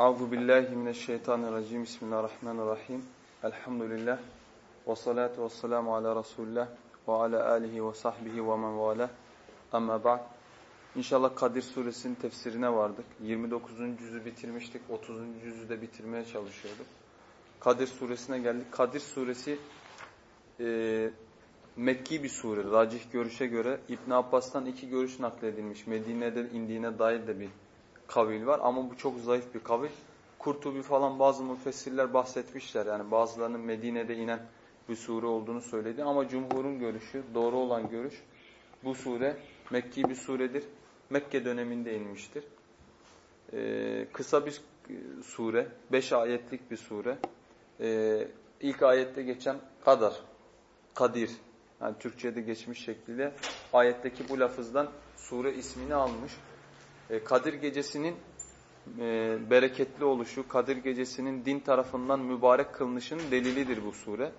Euzu billahi mineşşeytanirracim. Bismillahirrahmanirrahim. Elhamdülillah. Ve salatu vesselamu ala Resulillah ve ala alihi ve sahbihi ve men vala. Amma ba'd. İnşallah Kadir suresinin tefsirine vardık. 29. cüzü bitirmiştik. 30. cüzü de bitirmeye çalışıyorduk. Kadir suresine geldik. Kadir suresi e, Mekki bir sure. Racih görüşe göre İbn Abbas'tan iki görüş nakledilmiş. Medine'de indiğine dair de bir kavil var ama bu çok zayıf bir kavil. Kurtubi falan bazı müfessirler bahsetmişler. Yani bazılarının Medine'de inen bir sure olduğunu söyledi ama cumhurun görüşü, doğru olan görüş bu sure Mekki bir suredir. Mekke döneminde inmiştir. Ee, kısa bir sure, beş ayetlik bir sure. Ee, ilk ayette geçen kadar, kadir, yani Türkçe'de geçmiş şekliyle ayetteki bu lafızdan sure ismini almış. Ee, Kadir gecesinin e, bereketli oluşu, Kadir gecesinin din tarafından mübarek kılınışının delilidir bu sure.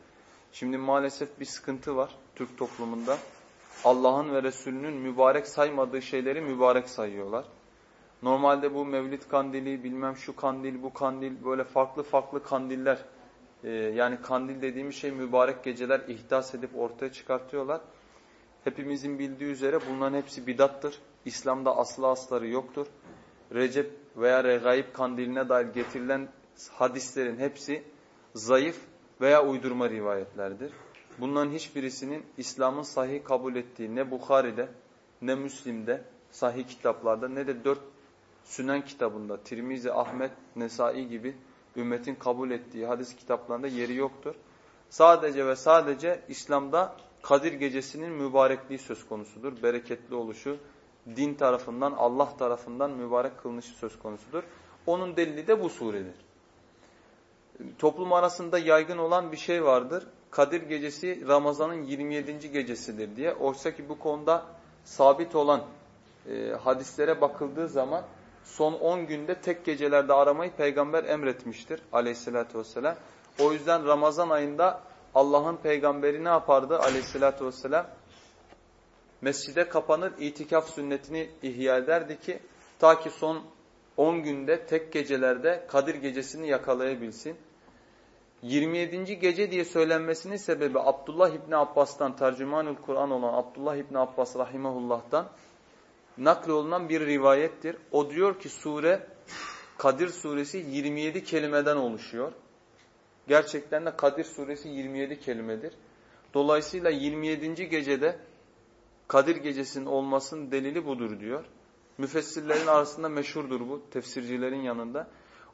Şimdi maalesef bir sıkıntı var Türk toplumunda. Allah'ın ve Resulünün mübarek saymadığı şeyleri mübarek sayıyorlar. Normalde bu mevlid kandili, bilmem şu kandil, bu kandil, böyle farklı farklı kandiller. E, yani kandil dediğimiz şey mübarek geceler ihdas edip ortaya çıkartıyorlar. Hepimizin bildiği üzere bunların hepsi bidattır. İslam'da aslı asları yoktur. Recep veya Regaib kandiline dair getirilen hadislerin hepsi zayıf veya uydurma rivayetlerdir. Bunların hiçbirisinin İslam'ın sahih kabul ettiği ne Bukhari'de ne Müslim'de sahih kitaplarda ne de dört Sünen kitabında Tirmizi, Ahmet, Nesai gibi ümmetin kabul ettiği hadis kitaplarında yeri yoktur. Sadece ve sadece İslam'da Kadir gecesinin mübarekliği söz konusudur. Bereketli oluşu, din tarafından, Allah tarafından mübarek kılınışı söz konusudur. Onun delili de bu suredir. Toplum arasında yaygın olan bir şey vardır. Kadir gecesi Ramazan'ın 27. gecesidir diye. Oysa ki bu konuda sabit olan e, hadislere bakıldığı zaman son 10 günde tek gecelerde aramayı peygamber emretmiştir aleyhissalatü vesselam. O yüzden Ramazan ayında Allah'ın peygamberi ne yapardı aleyhissalatü vesselam? Mescide kapanır, itikaf sünnetini ihya ederdi ki ta ki son 10 günde tek gecelerde Kadir gecesini yakalayabilsin. 27. gece diye söylenmesinin sebebi Abdullah İbni Abbas'tan, tercümanül Kur'an olan Abdullah İbni Abbas rahimahullah'tan nakli olunan bir rivayettir. O diyor ki sure, Kadir suresi 27 kelimeden oluşuyor. Gerçekten de Kadir suresi 27 kelimedir. Dolayısıyla 27. gecede Kadir gecesinin olmasının delili budur diyor. Müfessirlerin arasında meşhurdur bu, tefsircilerin yanında.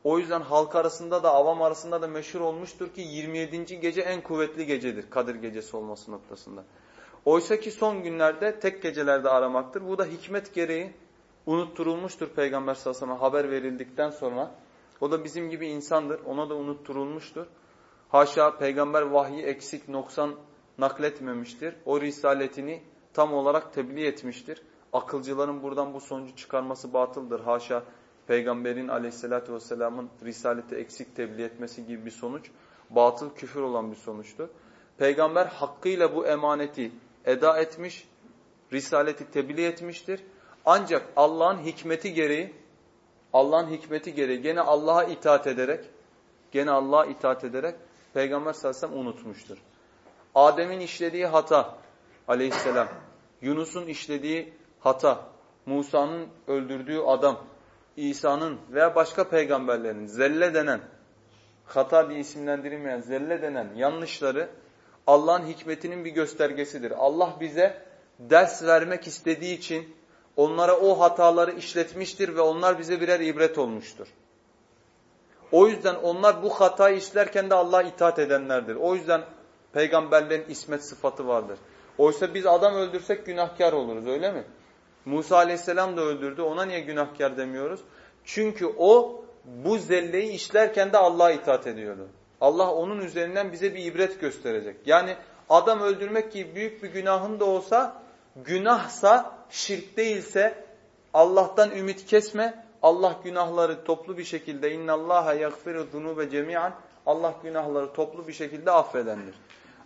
O yüzden halk arasında da avam arasında da meşhur olmuştur ki 27. gece en kuvvetli gecedir Kadir gecesi olması noktasında. Oysa ki son günlerde tek gecelerde aramaktır. Bu da hikmet gereği unutturulmuştur Peygamber sallallahu aleyhi ve sellem haber verildikten sonra. O da bizim gibi insandır. Ona da unutturulmuştur. Haşa peygamber vahyi eksik, noksan nakletmemiştir. O risaletini tam olarak tebliğ etmiştir. Akılcıların buradan bu sonucu çıkarması batıldır. Haşa peygamberin aleyhissalatü vesselamın risaleti eksik tebliğ etmesi gibi bir sonuç batıl küfür olan bir sonuçtur. Peygamber hakkıyla bu emaneti eda etmiş, risaleti tebliğ etmiştir. Ancak Allah'ın hikmeti gereği, Allah'ın hikmeti gereği gene Allah'a itaat ederek, gene Allah'a itaat ederek Peygamber sallallahu aleyhi ve sellem unutmuştur. Adem'in işlediği hata aleyhisselam, Yunus'un işlediği hata, Musa'nın öldürdüğü adam, İsa'nın veya başka peygamberlerin zelle denen, hata diye isimlendirilmeyen zelle denen yanlışları Allah'ın hikmetinin bir göstergesidir. Allah bize ders vermek istediği için onlara o hataları işletmiştir ve onlar bize birer ibret olmuştur. O yüzden onlar bu hatayı işlerken de Allah'a itaat edenlerdir. O yüzden peygamberlerin ismet sıfatı vardır. Oysa biz adam öldürsek günahkar oluruz öyle mi? Musa aleyhisselam da öldürdü. Ona niye günahkar demiyoruz? Çünkü o bu zelleyi işlerken de Allah'a itaat ediyordu. Allah onun üzerinden bize bir ibret gösterecek. Yani adam öldürmek gibi büyük bir günahın da olsa, günahsa, şirk değilse Allah'tan ümit kesme. Allah günahları toplu bir şekilde inna Allaha yaghfiru zunube cemian. Allah günahları toplu bir şekilde affedendir.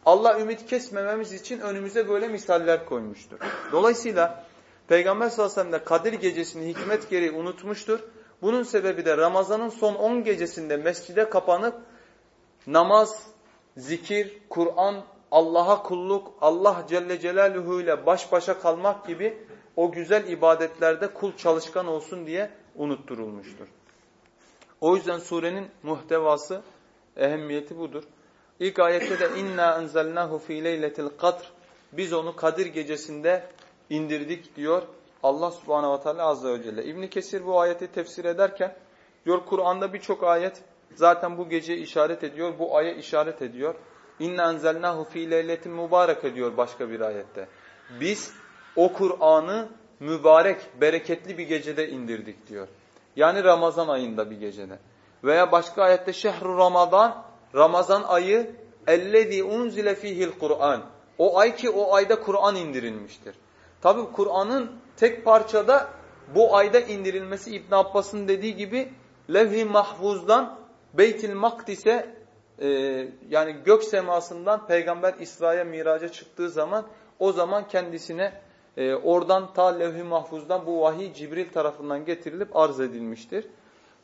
Allah ümit kesmememiz için önümüze böyle misaller koymuştur. Dolayısıyla Peygamber sallallahu aleyhi ve sellem de Kadir gecesini hikmet gereği unutmuştur. Bunun sebebi de Ramazan'ın son 10 gecesinde mescide kapanıp namaz, zikir, Kur'an, Allah'a kulluk, Allah Celle Celaluhu ile baş başa kalmak gibi o güzel ibadetlerde kul çalışkan olsun diye unutturulmuştur. O yüzden surenin muhtevası, ehemmiyeti budur. İlk ayette de inna enzelnahu fi leyletil kadr. Biz onu Kadir gecesinde indirdik diyor Allah Subhanahu ve Teala azze ve celle. İbn Kesir bu ayeti tefsir ederken diyor Kur'an'da birçok ayet zaten bu gece işaret ediyor, bu aya işaret ediyor. İnna enzelnahu fi leyletin mübarek ediyor başka bir ayette. Biz o Kur'an'ı mübarek, bereketli bir gecede indirdik diyor. Yani Ramazan ayında bir gecede. Veya başka ayette şehru Ramazan, Ramazan ayı ellezî unzile fihil Kur'an. O ay ki o ayda Kur'an indirilmiştir. Tabi Kur'an'ın tek parçada bu ayda indirilmesi İbn Abbas'ın dediği gibi levh-i mahfuzdan Beytil Makdis'e e, yani gök semasından Peygamber İsra'ya miraca çıktığı zaman o zaman kendisine e, oradan ta levh-i mahfuzdan bu vahiy Cibril tarafından getirilip arz edilmiştir.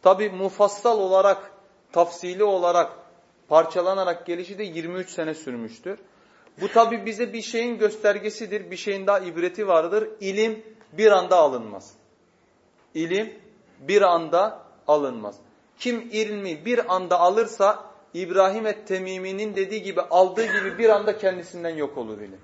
Tabi mufassal olarak, tafsili olarak parçalanarak gelişi de 23 sene sürmüştür. Bu tabi bize bir şeyin göstergesidir, bir şeyin daha ibreti vardır. İlim bir anda alınmaz. İlim bir anda alınmaz. Kim ilmi bir anda alırsa İbrahim et-Temimi'nin dediği gibi aldığı gibi bir anda kendisinden yok olur ilim.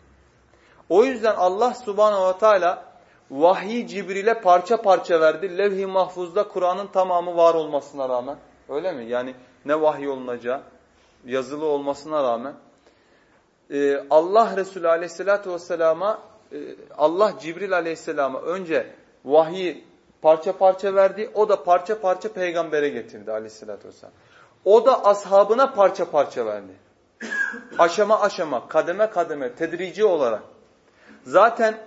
O yüzden Allah subhanahu ve teala vahyi Cibril'e parça parça verdi. Levh-i mahfuzda Kur'an'ın tamamı var olmasına rağmen. Öyle mi? Yani ne vahiy olunacağı yazılı olmasına rağmen. Ee, Allah Resulü aleyhissalatü vesselama e, Allah Cibril aleyhisselama önce vahyi parça parça verdi. O da parça parça peygambere getirdi aleyhissalatü vesselam. O da ashabına parça parça verdi. Aşama aşama, kademe kademe, tedrici olarak. Zaten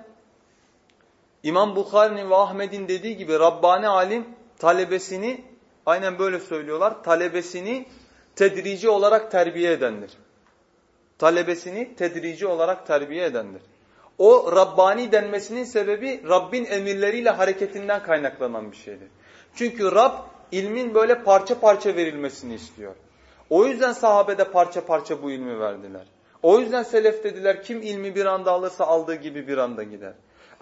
İmam Bukhari'nin ve Ahmet'in dediği gibi Rabbani alim talebesini aynen böyle söylüyorlar. Talebesini tedrici olarak terbiye edendir. Talebesini tedrici olarak terbiye edendir. O Rabbani denmesinin sebebi Rabbin emirleriyle hareketinden kaynaklanan bir şeydir. Çünkü Rab ilmin böyle parça parça verilmesini istiyor. O yüzden sahabede parça parça bu ilmi verdiler. O yüzden selef dediler kim ilmi bir anda alırsa aldığı gibi bir anda gider.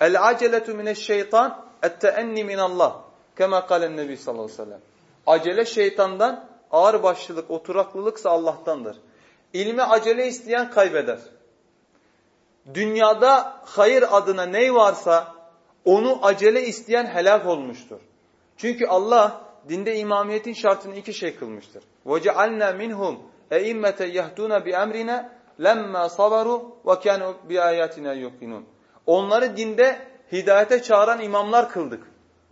El aceletu mineşşeytan etteenni minallah. Kema kalen nebi sallallahu aleyhi ve sellem. Acele şeytandan, ağır başlılık, oturaklılıksa Allah'tandır. İlmi acele isteyen kaybeder. Dünyada hayır adına ney varsa onu acele isteyen helak olmuştur. Çünkü Allah dinde imamiyetin şartını iki şey kılmıştır. وَجَعَلْنَا مِنْهُمْ اَئِمَّةً يَهْدُونَ بِأَمْرِنَا لَمَّا صَبَرُوا وَكَانُوا بِآيَاتِنَا يُقِنُونَ Onları dinde hidayete çağıran imamlar kıldık.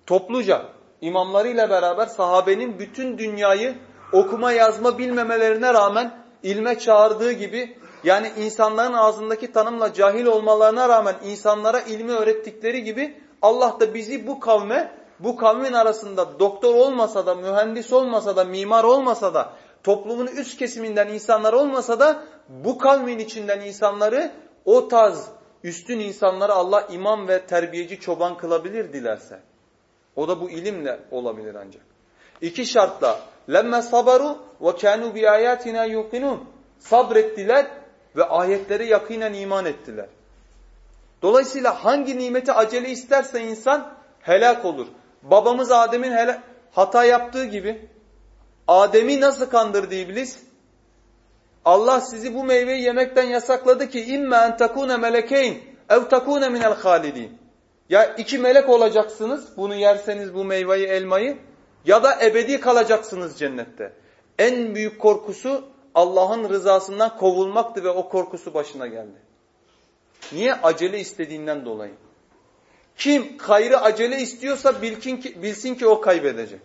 Topluca imamlarıyla beraber sahabenin bütün dünyayı okuma yazma bilmemelerine rağmen ilme çağırdığı gibi yani insanların ağzındaki tanımla cahil olmalarına rağmen insanlara ilmi öğrettikleri gibi Allah da bizi bu kavme, bu kavmin arasında doktor olmasa da, mühendis olmasa da, mimar olmasa da, toplumun üst kesiminden insanlar olmasa da bu kavmin içinden insanları o tarz üstün insanları Allah imam ve terbiyeci çoban kılabilir dilerse. O da bu ilimle olabilir ancak. İki şartla lemme sabaru ve kanu bi ayatina yuqinun. Sabrettiler ve ayetleri yakinen iman ettiler. Dolayısıyla hangi nimeti acele isterse insan helak olur. Babamız Adem'in hata yaptığı gibi Adem'i nasıl kandırdı iblis? Allah sizi bu meyveyi yemekten yasakladı ki imme en takune melekeyn ev takune minel halidin. Ya iki melek olacaksınız bunu yerseniz bu meyveyi elmayı ya da ebedi kalacaksınız cennette. En büyük korkusu Allah'ın rızasından kovulmaktı ve o korkusu başına geldi. Niye? Acele istediğinden dolayı. Kim hayrı acele istiyorsa bilsin ki, bilsin ki o kaybedecek.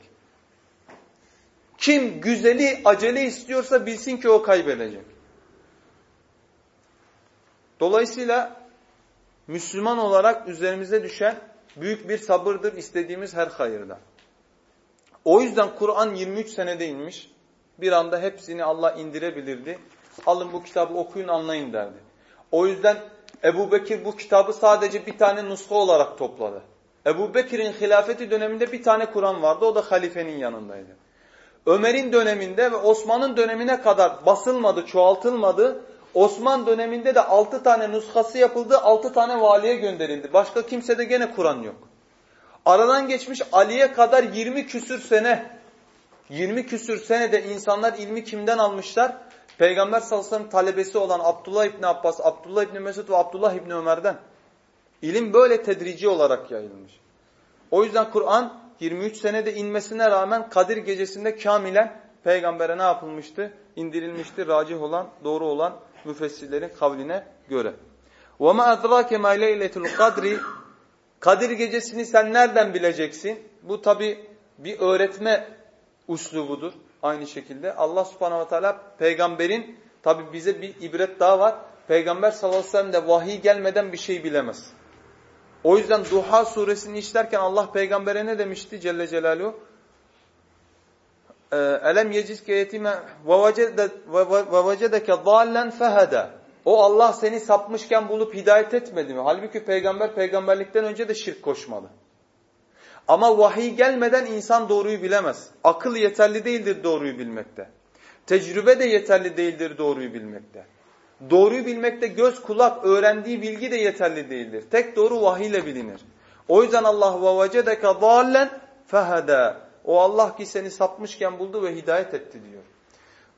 Kim güzeli acele istiyorsa bilsin ki o kaybedecek. Dolayısıyla Müslüman olarak üzerimize düşen büyük bir sabırdır istediğimiz her hayırda. O yüzden Kur'an 23 senede inmiş. Bir anda hepsini Allah indirebilirdi. Alın bu kitabı okuyun anlayın derdi. O yüzden Ebu Bekir bu kitabı sadece bir tane nuska olarak topladı. Ebu Bekir'in hilafeti döneminde bir tane Kur'an vardı. O da halifenin yanındaydı. Ömer'in döneminde ve Osman'ın dönemine kadar basılmadı, çoğaltılmadı. Osman döneminde de altı tane nuskası yapıldı, altı tane valiye gönderildi. Başka kimsede gene Kur'an yok. Aradan geçmiş Ali'ye kadar 20 küsür sene, 20 küsür senede insanlar ilmi kimden almışlar? Peygamber sallallahu aleyhi ve sellem talebesi olan Abdullah İbni Abbas, Abdullah İbni Mesud ve Abdullah İbni Ömer'den. İlim böyle tedrici olarak yayılmış. O yüzden Kur'an 23 senede inmesine rağmen Kadir gecesinde kamilen peygambere ne yapılmıştı? İndirilmişti. Racih olan, doğru olan müfessirlerin kavline göre. وَمَا أَدْرَاكَ مَا لَيْلَةُ الْقَدْرِ Kadir gecesini sen nereden bileceksin? Bu tabi bir öğretme uslubudur. Aynı şekilde Allah subhanahu ve teala peygamberin tabi bize bir ibret daha var. Peygamber sallallahu aleyhi ve sellem de vahiy gelmeden bir şey bilemez. O yüzden Duha suresini işlerken Allah peygambere ne demişti Celle Celaluhu? Ee, Elem yecizke yetime ve vecedeke dallen fehede. O Allah seni sapmışken bulup hidayet etmedi mi? Halbuki peygamber peygamberlikten önce de şirk koşmadı. Ama vahiy gelmeden insan doğruyu bilemez. Akıl yeterli değildir doğruyu bilmekte. Tecrübe de yeterli değildir doğruyu bilmekte. Doğruyu bilmekte göz kulak öğrendiği bilgi de yeterli değildir. Tek doğru vahiy ile bilinir. O yüzden Allah ve vecedeke dallen fehede. O Allah ki seni sapmışken buldu ve hidayet etti diyor.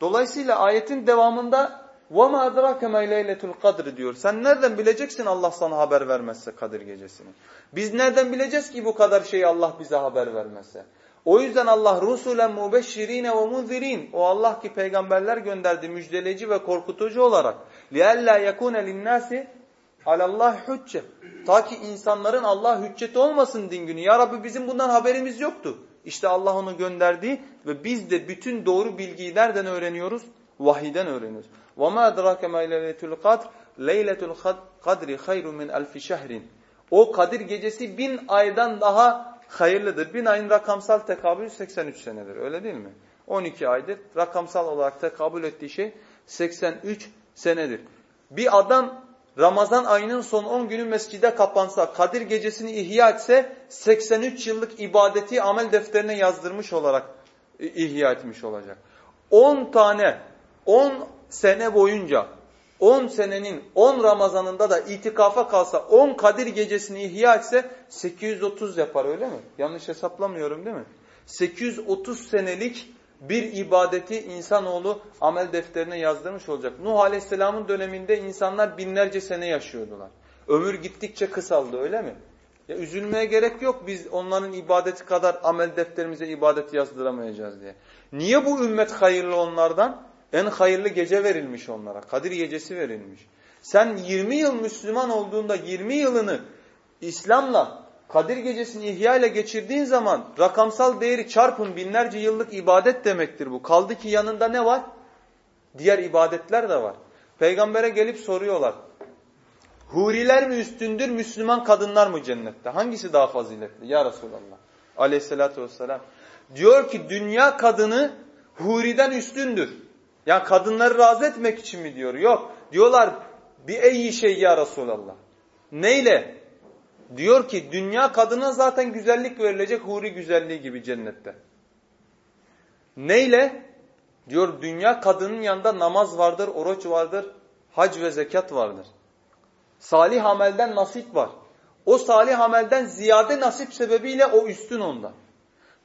Dolayısıyla ayetin devamında وَمَا أَدْرَاكَ مَا لَيْلَةُ الْقَدْرِ diyor. Sen nereden bileceksin Allah sana haber vermezse Kadir gecesini? Biz nereden bileceğiz ki bu kadar şeyi Allah bize haber vermezse? O yüzden Allah rusulen mubeşşirine ve munzirin. O Allah ki peygamberler gönderdi müjdeleyici ve korkutucu olarak. لِأَلَّا يَكُونَ لِلنَّاسِ عَلَى اللّٰهِ حُجَّةً Ta ki insanların Allah hücceti olmasın din günü. Ya Rabbi bizim bundan haberimiz yoktu. İşte Allah onu gönderdi ve biz de bütün doğru bilgiyi nereden öğreniyoruz? Vahiden öğreniyoruz. وَمَا اَدْرَاكَ مَا لَيْلَةُ الْقَدْرِ لَيْلَةُ الْقَدْرِ خَيْرٌ مِنْ أَلْفِ شَهْرٍ O Kadir gecesi bin aydan daha hayırlıdır. Bin ayın rakamsal tekabülü 83 senedir. Öyle değil mi? 12 aydır. Rakamsal olarak tekabül ettiği şey 83 senedir. Bir adam Ramazan ayının son 10 günü mescide kapansa, Kadir gecesini ihya etse 83 yıllık ibadeti amel defterine yazdırmış olarak ihya etmiş olacak. 10 tane, 10 sene boyunca, 10 senenin 10 Ramazanında da itikafa kalsa, 10 Kadir gecesini ihya etse 830 yapar öyle mi? Yanlış hesaplamıyorum değil mi? 830 senelik bir ibadeti insanoğlu amel defterine yazdırmış olacak. Nuh Aleyhisselam'ın döneminde insanlar binlerce sene yaşıyordular. Ömür gittikçe kısaldı öyle mi? Ya üzülmeye gerek yok biz onların ibadeti kadar amel defterimize ibadet yazdıramayacağız diye. Niye bu ümmet hayırlı onlardan? En hayırlı gece verilmiş onlara. Kadir gecesi verilmiş. Sen 20 yıl Müslüman olduğunda 20 yılını İslam'la Kadir gecesini ihya ile geçirdiğin zaman rakamsal değeri çarpın binlerce yıllık ibadet demektir bu. Kaldı ki yanında ne var? Diğer ibadetler de var. Peygambere gelip soruyorlar. Huriler mi üstündür, Müslüman kadınlar mı cennette? Hangisi daha faziletli? Ya Resulallah. Aleyhissalatü vesselam. Diyor ki dünya kadını huriden üstündür. Yani kadınları razı etmek için mi diyor? Yok. Diyorlar bir iyi şey ya Resulallah. Neyle? Diyor ki dünya kadına zaten güzellik verilecek huri güzelliği gibi cennette. Neyle? Diyor dünya kadının yanında namaz vardır, oruç vardır, hac ve zekat vardır. Salih amelden nasip var. O salih amelden ziyade nasip sebebiyle o üstün onda.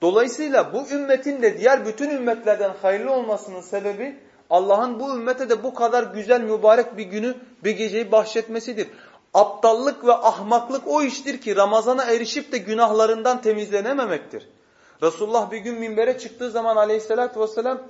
Dolayısıyla bu ümmetin de diğer bütün ümmetlerden hayırlı olmasının sebebi Allah'ın bu ümmete de bu kadar güzel mübarek bir günü bir geceyi bahşetmesidir. Aptallık ve ahmaklık o iştir ki Ramazan'a erişip de günahlarından temizlenememektir. Resulullah bir gün minbere çıktığı zaman aleyhissalatü vesselam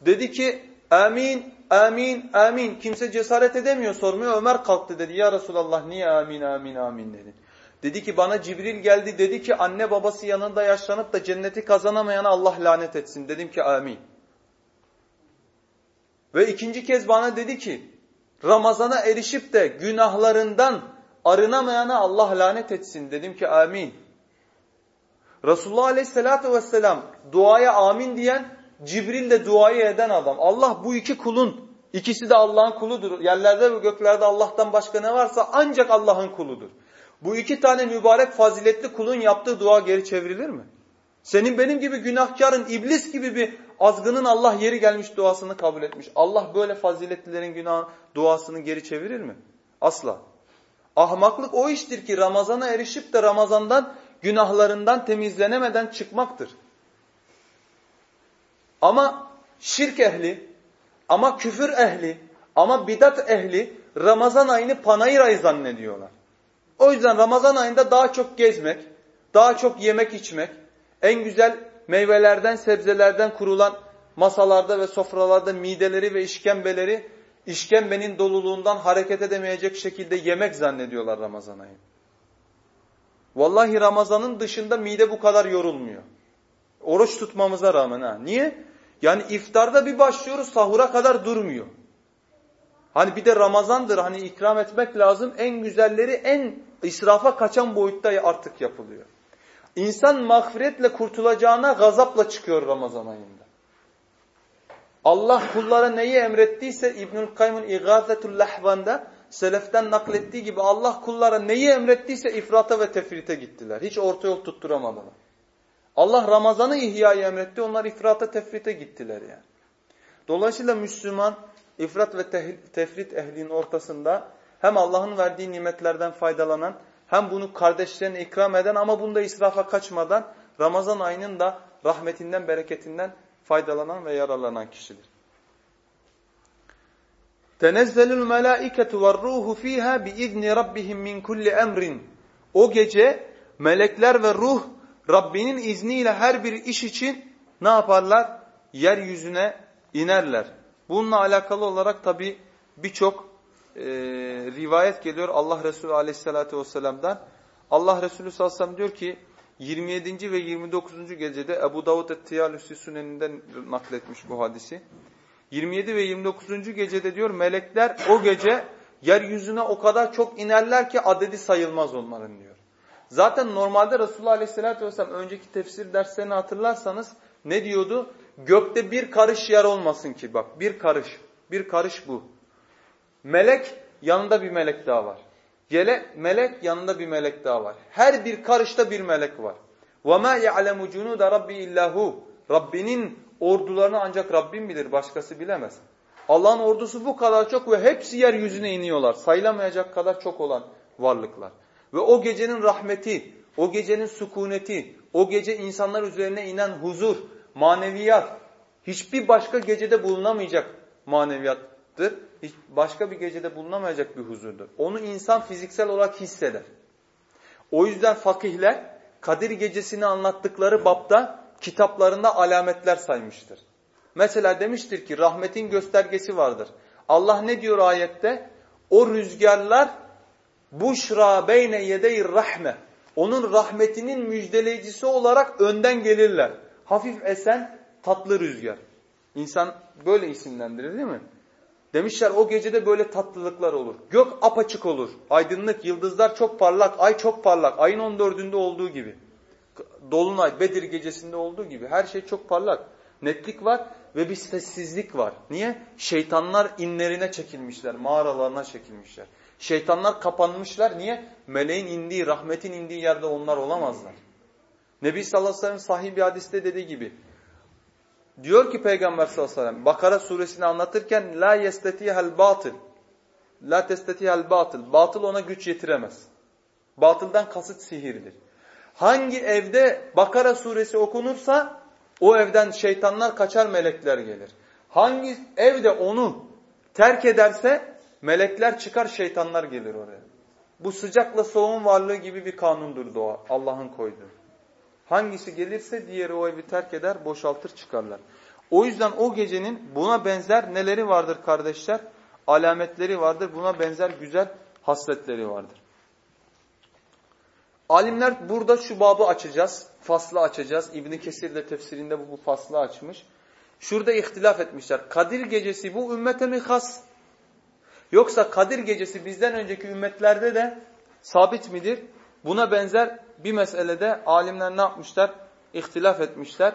dedi ki amin, amin, amin. Kimse cesaret edemiyor sormuyor. Ömer kalktı dedi ya Resulallah niye amin, amin, amin dedi. Dedi ki bana Cibril geldi dedi ki anne babası yanında yaşlanıp da cenneti kazanamayana Allah lanet etsin. Dedim ki amin. Ve ikinci kez bana dedi ki Ramazana erişip de günahlarından arınamayana Allah lanet etsin. Dedim ki amin. Resulullah aleyhissalatü vesselam duaya amin diyen Cibril de duayı eden adam. Allah bu iki kulun ikisi de Allah'ın kuludur. Yerlerde ve göklerde Allah'tan başka ne varsa ancak Allah'ın kuludur. Bu iki tane mübarek faziletli kulun yaptığı dua geri çevrilir mi? Senin benim gibi günahkarın, iblis gibi bir azgının Allah yeri gelmiş duasını kabul etmiş. Allah böyle faziletlilerin günah duasını geri çevirir mi? Asla. Ahmaklık o iştir ki Ramazan'a erişip de Ramazan'dan günahlarından temizlenemeden çıkmaktır. Ama şirk ehli, ama küfür ehli, ama bidat ehli Ramazan ayını panayır ayı zannediyorlar. O yüzden Ramazan ayında daha çok gezmek, daha çok yemek içmek, en güzel meyvelerden, sebzelerden kurulan masalarda ve sofralarda mideleri ve işkembeleri işkembenin doluluğundan hareket edemeyecek şekilde yemek zannediyorlar Ramazan ayı. Vallahi Ramazan'ın dışında mide bu kadar yorulmuyor. Oruç tutmamıza rağmen ha. Niye? Yani iftarda bir başlıyoruz sahura kadar durmuyor. Hani bir de Ramazan'dır hani ikram etmek lazım. En güzelleri en israfa kaçan boyutta artık yapılıyor. İnsan mağfiretle kurtulacağına gazapla çıkıyor Ramazan ayında. Allah kullara neyi emrettiyse İbnül Kayyum'un İgâzetul Lahvan'da seleften naklettiği gibi Allah kullara neyi emrettiyse ifrata ve tefrite gittiler. Hiç orta yol tutturamadılar. Allah Ramazan'ı ihyayı emretti, onlar ifrata tefrite gittiler yani. Dolayısıyla Müslüman ifrat ve tefrit ehlinin ortasında hem Allah'ın verdiği nimetlerden faydalanan hem bunu kardeşlerine ikram eden ama bunda israfa kaçmadan Ramazan ayının da rahmetinden, bereketinden faydalanan ve yararlanan kişidir. Tenezzelül melâiketu ve ruhu fîhâ biizni rabbihim min kulli emrin. O gece melekler ve ruh Rabbinin izniyle her bir iş için ne yaparlar? Yeryüzüne inerler. Bununla alakalı olarak tabi birçok e, rivayet geliyor Allah Resulü aleyhissalatü vesselam'dan. Allah Resulü sallallahu diyor ki 27. ve 29. gecede Ebu Davud et-Tiyalüsü Süneninden nakletmiş bu hadisi. 27 ve 29. gecede diyor melekler o gece yeryüzüne o kadar çok inerler ki adedi sayılmaz onların diyor. Zaten normalde Resulullah Aleyhisselatü Vesselam önceki tefsir derslerini hatırlarsanız ne diyordu? Gökte bir karış yer olmasın ki bak bir karış. Bir karış bu. Melek yanında bir melek daha var. Gele, melek yanında bir melek daha var. Her bir karışta bir melek var. وَمَا يَعْلَمُ جُنُودَ رَبِّ illahu. Rabbinin ordularını ancak Rabbim bilir, başkası bilemez. Allah'ın ordusu bu kadar çok ve hepsi yeryüzüne iniyorlar. Sayılamayacak kadar çok olan varlıklar. Ve o gecenin rahmeti, o gecenin sükuneti, o gece insanlar üzerine inen huzur, maneviyat, hiçbir başka gecede bulunamayacak maneviyattır. Hiç başka bir gecede bulunamayacak bir huzurdur. Onu insan fiziksel olarak hisseder. O yüzden fakihler Kadir gecesini anlattıkları bapta kitaplarında alametler saymıştır. Mesela demiştir ki rahmetin göstergesi vardır. Allah ne diyor ayette? O rüzgarlar buşra beyne yedeyir rahme. Onun rahmetinin müjdeleyicisi olarak önden gelirler. Hafif esen tatlı rüzgar. İnsan böyle isimlendirir değil mi? Demişler o gecede böyle tatlılıklar olur. Gök apaçık olur. Aydınlık, yıldızlar çok parlak, ay çok parlak. Ayın 14'ünde olduğu gibi. Dolunay, Bedir gecesinde olduğu gibi. Her şey çok parlak. Netlik var ve bir sessizlik var. Niye? Şeytanlar inlerine çekilmişler, mağaralarına çekilmişler. Şeytanlar kapanmışlar. Niye? Meleğin indiği, rahmetin indiği yerde onlar olamazlar. Nebi sallallahu aleyhi ve sellem sahih bir hadiste dediği gibi. Diyor ki Peygamber sallallahu aleyhi ve sellem Bakara suresini anlatırken la yestetihel batıl. La testetihel batıl. Batıl ona güç yetiremez. Batıldan kasıt sihirdir. Hangi evde Bakara suresi okunursa o evden şeytanlar kaçar melekler gelir. Hangi evde onu terk ederse melekler çıkar şeytanlar gelir oraya. Bu sıcakla soğuğun varlığı gibi bir kanundur doğa Allah'ın koyduğu. Hangisi gelirse diğeri o evi terk eder, boşaltır çıkarlar. O yüzden o gecenin buna benzer neleri vardır kardeşler? Alametleri vardır. Buna benzer güzel hasletleri vardır. Alimler burada şu babı açacağız. Faslı açacağız. İbn Kesir de tefsirinde bu, bu faslı açmış. Şurada ihtilaf etmişler. Kadir gecesi bu ümmete mi has? Yoksa Kadir gecesi bizden önceki ümmetlerde de sabit midir? Buna benzer bir meselede alimler ne yapmışlar? İhtilaf etmişler.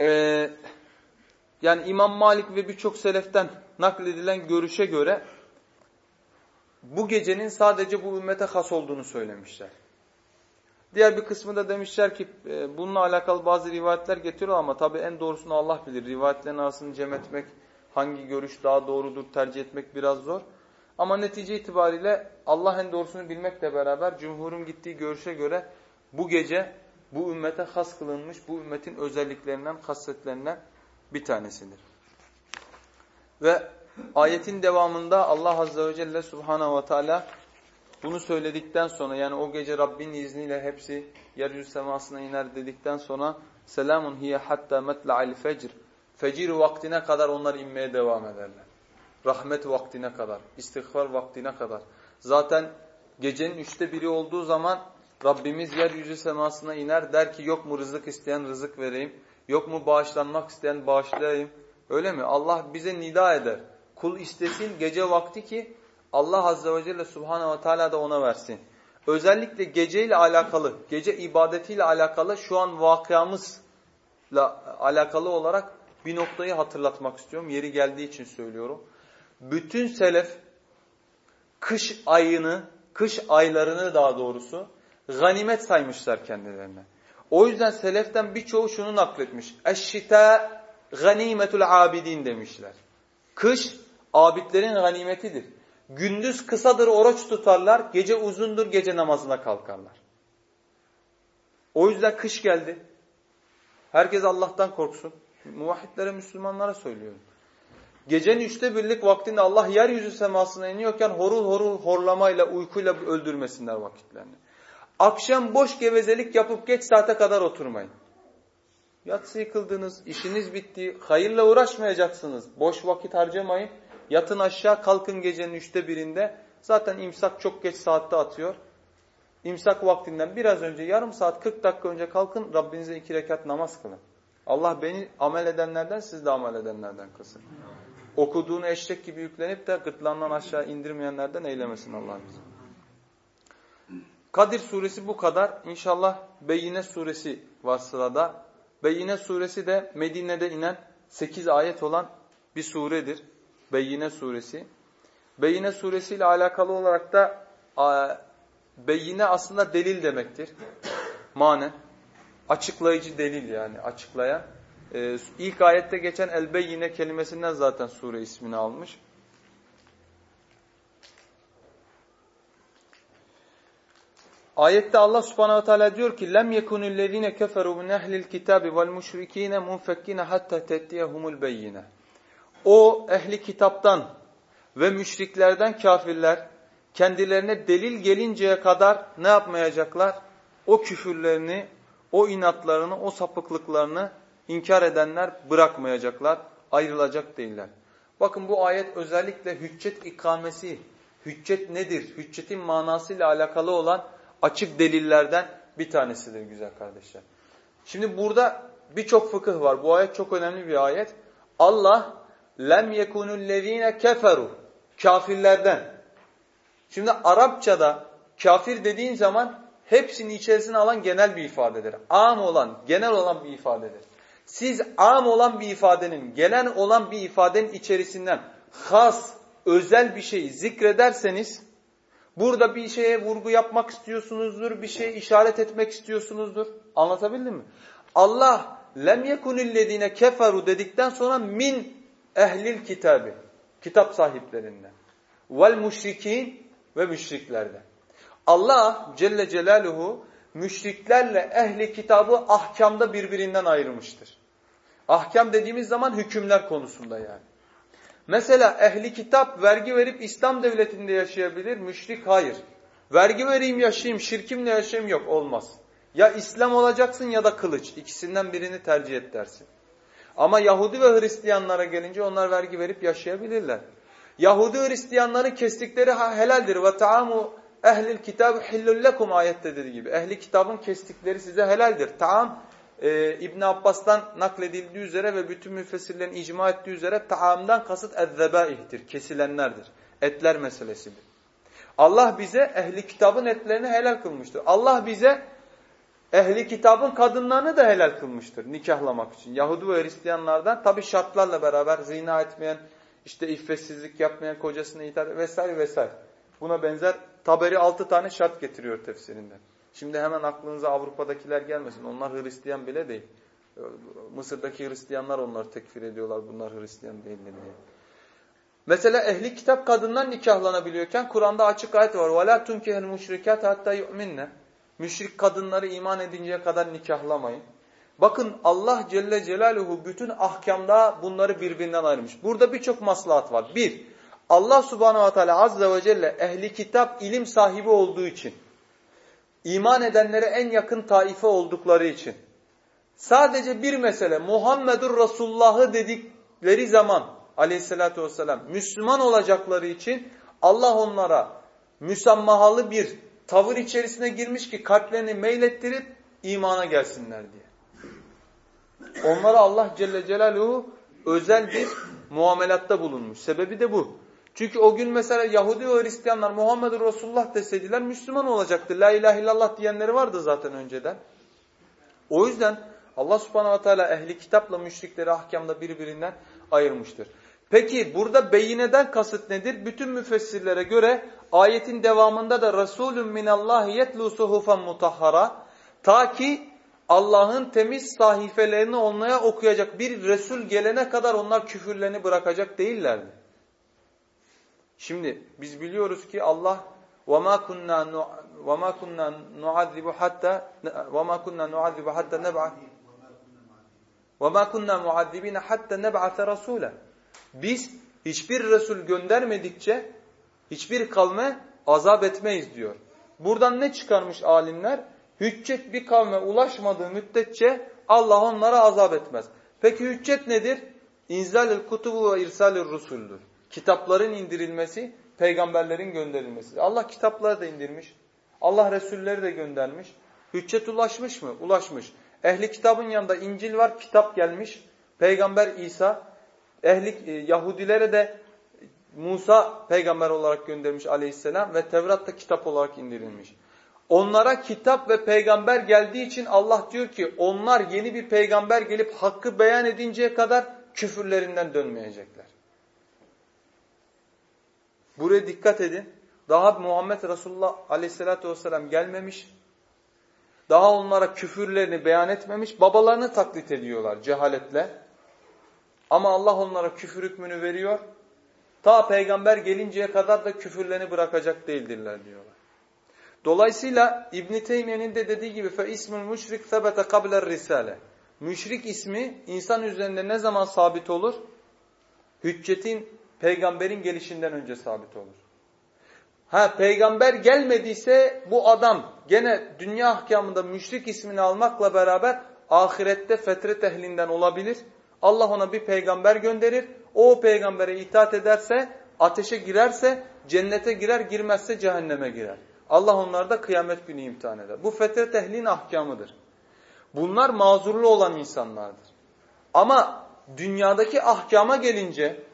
Ee, yani İmam Malik ve birçok seleften nakledilen görüşe göre bu gecenin sadece bu ümmete has olduğunu söylemişler. Diğer bir kısmı da demişler ki e, bununla alakalı bazı rivayetler getiriyor ama tabi en doğrusunu Allah bilir. Rivayetlerin arasını cem etmek, hangi görüş daha doğrudur tercih etmek biraz zor. Ama netice itibariyle Allah en doğrusunu bilmekle beraber cumhurun gittiği görüşe göre bu gece bu ümmete has kılınmış, bu ümmetin özelliklerinden, hasletlerinden bir tanesidir. Ve ayetin devamında Allah Azze ve Celle Subhanahu ve Teala bunu söyledikten sonra yani o gece Rabbin izniyle hepsi yeryüzü semasına iner dedikten sonra selamun hiye hatta metla'il fecr fecir vaktine kadar onlar inmeye devam ederler. Rahmet vaktine kadar, istiğfar vaktine kadar. Zaten gecenin üçte biri olduğu zaman Rabbimiz yeryüzü semasına iner der ki yok mu rızık isteyen rızık vereyim, yok mu bağışlanmak isteyen bağışlayayım. Öyle mi? Allah bize nida eder. Kul istesin gece vakti ki Allah Azze ve Celle Subhanahu ve Teala da ona versin. Özellikle geceyle alakalı, gece ibadetiyle alakalı şu an vakıamızla alakalı olarak bir noktayı hatırlatmak istiyorum. Yeri geldiği için söylüyorum. Bütün selef kış ayını, kış aylarını daha doğrusu ganimet saymışlar kendilerine. O yüzden seleften birçoğu şunu nakletmiş. Eşşita ganimetul abidin demişler. Kış abidlerin ganimetidir. Gündüz kısadır oruç tutarlar, gece uzundur gece namazına kalkarlar. O yüzden kış geldi. Herkes Allah'tan korksun. Muvahhidlere, Müslümanlara söylüyorum. Gecenin üçte birlik vaktinde Allah yeryüzü semasına iniyorken horul horul horlamayla, uykuyla öldürmesinler vakitlerini. Akşam boş gevezelik yapıp geç saate kadar oturmayın. Yatsı kıldınız, işiniz bitti, hayırla uğraşmayacaksınız. Boş vakit harcamayın. Yatın aşağı kalkın gecenin üçte birinde. Zaten imsak çok geç saatte atıyor. İmsak vaktinden biraz önce yarım saat 40 dakika önce kalkın Rabbinize iki rekat namaz kılın. Allah beni amel edenlerden siz de amel edenlerden kılsın. Okuduğunu eşek gibi yüklenip de gırtlağından aşağı indirmeyenlerden eylemesin Allah bizi. Kadir suresi bu kadar. İnşallah Beyine suresi var sırada. Beyine suresi de Medine'de inen 8 ayet olan bir suredir. Beyine suresi. Beyine suresi ile alakalı olarak da beyine aslında delil demektir. Manen. Açıklayıcı delil yani açıklayan. Ee, ilk ayette geçen el beyine kelimesinden zaten sure ismini almış. Ayette Allah Subhanahu Teala diyor ki: "Lem yekunellezine keferu min ehlil kitabi vel müşrikine munfekkine hatta tetiyehumul beyine." O ehli kitaptan ve müşriklerden kafirler kendilerine delil gelinceye kadar ne yapmayacaklar? O küfürlerini, o inatlarını, o sapıklıklarını inkar edenler bırakmayacaklar, ayrılacak değiller. Bakın bu ayet özellikle hüccet ikamesi, hüccet nedir, hüccetin manasıyla alakalı olan açık delillerden bir tanesidir güzel kardeşler. Şimdi burada birçok fıkıh var. Bu ayet çok önemli bir ayet. Allah lem yekunullezine keferu kafirlerden. Şimdi Arapçada kafir dediğin zaman hepsini içerisine alan genel bir ifadedir. Am olan, genel olan bir ifadedir. Siz am olan bir ifadenin, gelen olan bir ifadenin içerisinden has, özel bir şeyi zikrederseniz burada bir şeye vurgu yapmak istiyorsunuzdur, bir şey işaret etmek istiyorsunuzdur. Anlatabildim mi? Allah lem yekunillezine keferu dedikten sonra min ehlil kitabı, kitap sahiplerinden, vel müşrikin ve müşriklerden. Allah Celle Celaluhu müşriklerle ehli kitabı ahkamda birbirinden ayırmıştır. Ahkam dediğimiz zaman hükümler konusunda yani. Mesela ehli kitap vergi verip İslam devletinde yaşayabilir, müşrik hayır. Vergi vereyim yaşayayım, şirkimle yaşayayım yok olmaz. Ya İslam olacaksın ya da kılıç. İkisinden birini tercih et dersin. Ama Yahudi ve Hristiyanlara gelince onlar vergi verip yaşayabilirler. Yahudi Hristiyanların kestikleri helaldir. Ve ehlil kitab hillul lekum ayette dediği gibi. Ehli kitabın kestikleri size helaldir. Taam e, İbn Abbas'tan nakledildiği üzere ve bütün müfessirlerin icma ettiği üzere taamdan kasıt ezzebaihtir. Kesilenlerdir. Etler meselesidir. Allah bize ehli kitabın etlerini helal kılmıştır. Allah bize ehli kitabın kadınlarını da helal kılmıştır nikahlamak için. Yahudi ve Hristiyanlardan tabi şartlarla beraber zina etmeyen, işte iffetsizlik yapmayan, kocasına itaat vesaire vesaire. Buna benzer Taberi altı tane şart getiriyor tefsirinde. Şimdi hemen aklınıza Avrupa'dakiler gelmesin. Onlar Hristiyan bile değil. Mısır'daki Hristiyanlar onları tekfir ediyorlar. Bunlar Hristiyan değil diye. Mesela ehli kitap kadından nikahlanabiliyorken Kur'an'da açık ayet var. وَلَا تُنْكِهَ الْمُشْرِكَاتَ hatta يُؤْمِنَّ Müşrik kadınları iman edinceye kadar nikahlamayın. Bakın Allah Celle Celaluhu bütün ahkamda bunları birbirinden ayırmış. Burada birçok maslahat var. Bir, Allah Subhanahu ve Teala Azze ve Celle ehli kitap ilim sahibi olduğu için, iman edenlere en yakın taife oldukları için, sadece bir mesele Muhammedur Resulullah'ı dedikleri zaman aleyhissalatü vesselam Müslüman olacakları için Allah onlara müsammahalı bir tavır içerisine girmiş ki kalplerini meylettirip imana gelsinler diye. Onlara Allah Celle Celaluhu özel bir muamelatta bulunmuş. Sebebi de bu. Çünkü o gün mesela Yahudi ve Hristiyanlar Muhammed Resulullah deseydiler Müslüman olacaktı. La ilahe illallah diyenleri vardı zaten önceden. O yüzden Allah subhanahu ve teala ehli kitapla müşrikleri ahkamda birbirinden ayırmıştır. Peki burada beyineden kasıt nedir? Bütün müfessirlere göre ayetin devamında da Resulün minallahi yetlu suhufan mutahhara ta ki Allah'ın temiz sahifelerini onlara okuyacak bir Resul gelene kadar onlar küfürlerini bırakacak değillerdi. Şimdi biz biliyoruz ki Allah وَمَا كُنَّا وَمَا كُنَّا نُعَذِّبُ حَتَّى وَمَا كُنَّا نُعَذِّبُ حَتَّى نَبْعَث وَمَا كُنَّا مُعَذِّبِينَ حَتَّى نَبْعَثَ رَسُولًا Biz hiçbir Resul göndermedikçe hiçbir kavme azap etmeyiz diyor. Buradan ne çıkarmış alimler? Hüccet bir kavme ulaşmadığı müddetçe Allah onlara azap etmez. Peki hüccet nedir? İnzalül kutubu ve irsalül rusuldür. Kitapların indirilmesi, peygamberlerin gönderilmesi. Allah kitapları da indirmiş. Allah Resulleri de göndermiş. Hüccet ulaşmış mı? Ulaşmış. Ehli kitabın yanında İncil var, kitap gelmiş. Peygamber İsa, ehli e, Yahudilere de Musa peygamber olarak göndermiş aleyhisselam ve Tevrat da kitap olarak indirilmiş. Onlara kitap ve peygamber geldiği için Allah diyor ki onlar yeni bir peygamber gelip hakkı beyan edinceye kadar küfürlerinden dönmeyecekler. Buraya dikkat edin. Daha Muhammed Resulullah aleyhissalatü vesselam gelmemiş. Daha onlara küfürlerini beyan etmemiş. Babalarını taklit ediyorlar cehaletle. Ama Allah onlara küfür hükmünü veriyor. Ta peygamber gelinceye kadar da küfürlerini bırakacak değildirler diyorlar. Dolayısıyla İbn Teymiye'nin de dediği gibi fe ismul müşrik sebete kabler risale. Müşrik ismi insan üzerinde ne zaman sabit olur? Hüccetin peygamberin gelişinden önce sabit olur. Ha peygamber gelmediyse bu adam gene dünya ahkamında müşrik ismini almakla beraber ahirette fetret ehlinden olabilir. Allah ona bir peygamber gönderir. O peygambere itaat ederse, ateşe girerse cennete girer, girmezse cehenneme girer. Allah onları da kıyamet günü imtihan eder. Bu fetret ehlin ahkamıdır. Bunlar mazurlu olan insanlardır. Ama dünyadaki ahkama gelince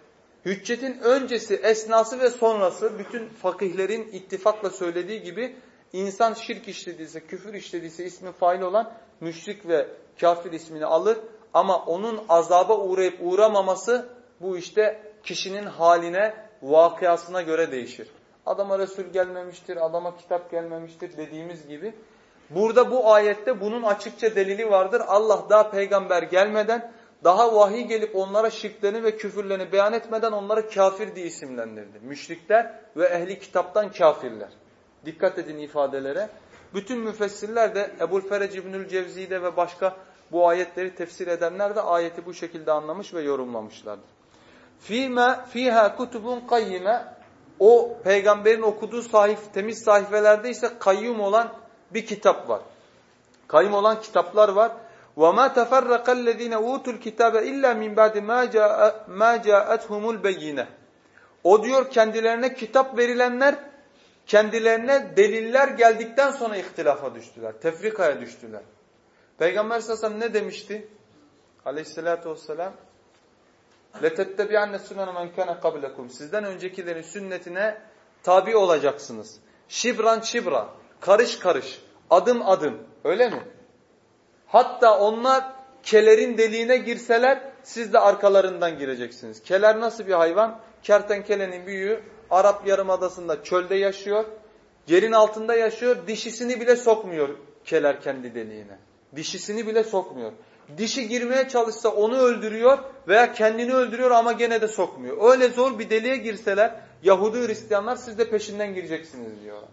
hüccetin öncesi, esnası ve sonrası bütün fakihlerin ittifakla söylediği gibi insan şirk işlediyse, küfür işlediyse ismi fail olan müşrik ve kafir ismini alır. Ama onun azaba uğrayıp uğramaması bu işte kişinin haline, vakıasına göre değişir. Adama Resul gelmemiştir, adama kitap gelmemiştir dediğimiz gibi. Burada bu ayette bunun açıkça delili vardır. Allah daha peygamber gelmeden, daha vahiy gelip onlara şirklerini ve küfürlerini beyan etmeden onları kafir diye isimlendirdi. Müşrikler ve ehli kitaptan kafirler. Dikkat edin ifadelere. Bütün müfessirler de Ebul Ferec İbnül Cevzi'de ve başka bu ayetleri tefsir edenler de ayeti bu şekilde anlamış ve yorumlamışlardır. Fîme fîhâ kutubun kayyime o peygamberin okuduğu sahif, temiz sahifelerde ise kayyum olan bir kitap var. Kayyum olan kitaplar var. وَمَا تَفَرَّقَ الَّذ۪ينَ اُوتُوا الْكِتَابَ اِلَّا مِنْ بَعْدِ مَا جَاءَتْهُمُ الْبَيِّنَةِ O diyor kendilerine kitap verilenler kendilerine deliller geldikten sonra ihtilafa düştüler. Tefrikaya düştüler. Peygamber sallallahu aleyhi ve sellem ne demişti? Aleyhissalatü vesselam لَتَتَّبِعَنَّ سُنَنَ مَنْ كَانَ قَبْلَكُمْ Sizden öncekilerin sünnetine tabi olacaksınız. Şibran şibra, karış karış, adım adım. Öyle mi? Hatta onlar kelerin deliğine girseler siz de arkalarından gireceksiniz. Keler nasıl bir hayvan? Kertenkelenin büyüğü Arap Yarımadası'nda çölde yaşıyor. Yerin altında yaşıyor. Dişisini bile sokmuyor keler kendi deliğine. Dişisini bile sokmuyor. Dişi girmeye çalışsa onu öldürüyor veya kendini öldürüyor ama gene de sokmuyor. Öyle zor bir deliğe girseler Yahudi Hristiyanlar siz de peşinden gireceksiniz diyorlar.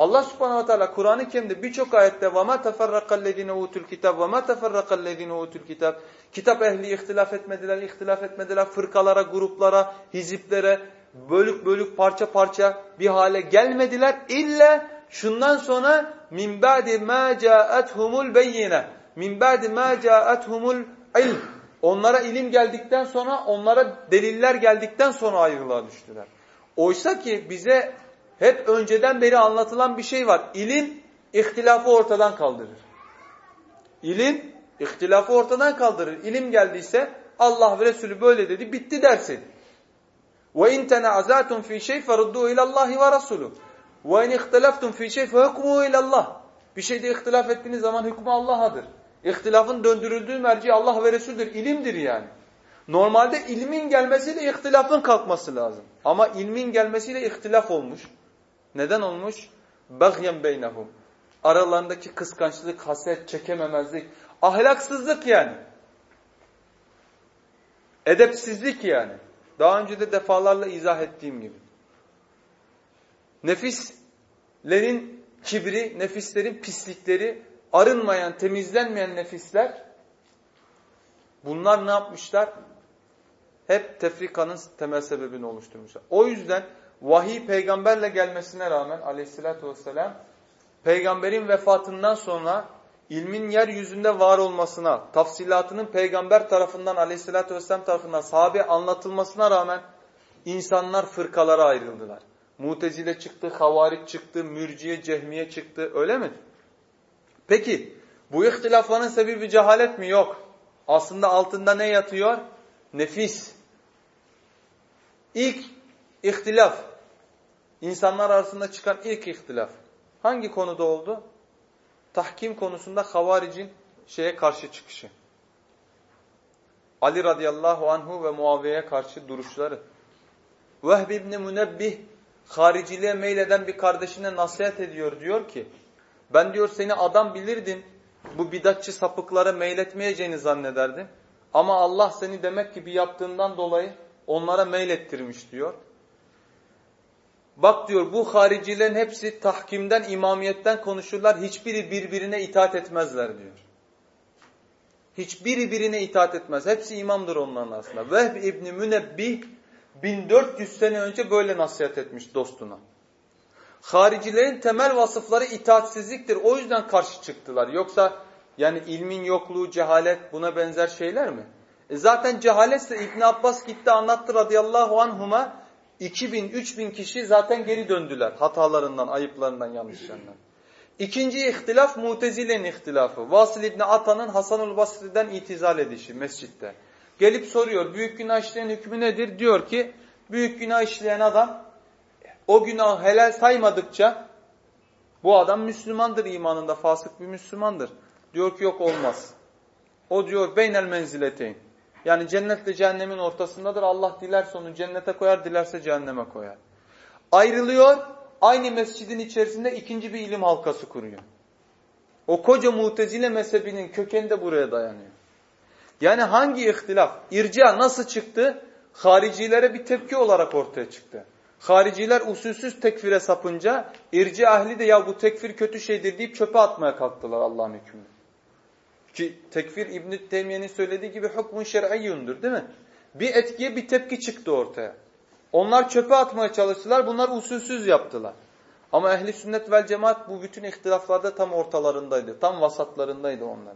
Allah subhanahu ve teala Kur'an-ı Kerim'de birçok ayette وَمَا تَفَرَّقَ الَّذ۪ينَ اُوتُوا الْكِتَابِ وَمَا تَفَرَّقَ الَّذ۪ينَ اُوتُوا الْكِتَابِ Kitap ehli ihtilaf etmediler, ihtilaf etmediler. Fırkalara, gruplara, hiziplere, bölük bölük, parça parça bir hale gelmediler. İlla şundan sonra min ba'di ma ca'atuhumul beyyine. Min ba'di ma ca'atuhumul ilm. Onlara ilim geldikten sonra, onlara deliller geldikten sonra ayrılığa düştüler. Oysa ki bize hep önceden beri anlatılan bir şey var. İlim ihtilafı ortadan kaldırır. İlim ihtilafı ortadan kaldırır. İlim geldiyse Allah ve Resulü böyle dedi bitti dersin. وَاِنْ تَنَعَزَاتُمْ ف۪ي شَيْءٍ فَرُدُّوا اِلَى اللّٰهِ وَرَسُولُهُ وَاِنْ اِخْتَلَفْتُمْ ف۪ي شَيْءٍ فَهُكْمُوا اِلَى اللّٰهِ Bir şeyde ihtilaf ettiğiniz zaman hükmü Allah'adır. İhtilafın döndürüldüğü merci Allah ve Resul'dür. İlimdir yani. Normalde ilmin gelmesiyle ihtilafın kalkması lazım. Ama ilmin gelmesiyle ihtilaf olmuş. Neden olmuş? Bagyen beynehum. Aralarındaki kıskançlık, haset, çekememezlik, ahlaksızlık yani. Edepsizlik yani. Daha önce de defalarla izah ettiğim gibi. Nefislerin kibri, nefislerin pislikleri, arınmayan, temizlenmeyen nefisler bunlar ne yapmışlar? Hep tefrikanın temel sebebini oluşturmuşlar. O yüzden vahiy peygamberle gelmesine rağmen aleyhissalatü vesselam peygamberin vefatından sonra ilmin yeryüzünde var olmasına, tafsilatının peygamber tarafından aleyhissalatü vesselam tarafından sahabe anlatılmasına rağmen insanlar fırkalara ayrıldılar. Mutezile çıktı, havarik çıktı, mürciye, cehmiye çıktı öyle mi? Peki bu ihtilafların sebebi cehalet mi? Yok. Aslında altında ne yatıyor? Nefis. İlk ihtilaf, insanlar arasında çıkan ilk ihtilaf hangi konuda oldu? tahkim konusunda havaricin şeye karşı çıkışı. Ali radıyallahu anhu ve Muaviye'ye karşı duruşları. Vehb ibn Münebbih hariciliğe meyleden bir kardeşine nasihat ediyor. Diyor ki ben diyor seni adam bilirdim. Bu bidatçı sapıklara meyletmeyeceğini zannederdim. Ama Allah seni demek ki bir yaptığından dolayı onlara meylettirmiş diyor. Bak diyor bu haricilerin hepsi tahkimden, imamiyetten konuşurlar. Hiçbiri birbirine itaat etmezler diyor. Hiçbiri birine itaat etmez. Hepsi imamdır onların aslında. Vehb İbni Münebbih 1400 sene önce böyle nasihat etmiş dostuna. Haricilerin temel vasıfları itaatsizliktir. O yüzden karşı çıktılar. Yoksa yani ilmin yokluğu, cehalet buna benzer şeyler mi? E zaten cehaletse İbn Abbas gitti anlattı radıyallahu anhuma 2000, 3000 kişi zaten geri döndüler hatalarından, ayıplarından, yanlışlarından. İkinci ihtilaf Mutezile'nin ihtilafı. Vasıl İbni Ata'nın Hasanul Basri'den itizal edişi mescitte. Gelip soruyor büyük günah işleyen hükmü nedir? Diyor ki büyük günah işleyen adam o günah helal saymadıkça bu adam Müslümandır imanında fasık bir Müslümandır. Diyor ki yok olmaz. O diyor beynel menzileteyn. Yani cennetle cehennemin ortasındadır. Allah dilerse onu cennete koyar, dilerse cehenneme koyar. Ayrılıyor, aynı mescidin içerisinde ikinci bir ilim halkası kuruyor. O koca mutezile mezhebinin kökeni de buraya dayanıyor. Yani hangi ihtilaf? İrcia nasıl çıktı? Haricilere bir tepki olarak ortaya çıktı. Hariciler usulsüz tekfire sapınca irci ahli de ya bu tekfir kötü şeydir deyip çöpe atmaya kalktılar Allah'ın hükmünü. Ki tekfir İbn-i Teymiye'nin söylediği gibi hukmun şer'iyyundur değil mi? Bir etkiye bir tepki çıktı ortaya. Onlar çöpe atmaya çalıştılar. Bunlar usulsüz yaptılar. Ama ehli sünnet vel cemaat bu bütün ihtilaflarda tam ortalarındaydı. Tam vasatlarındaydı onlar.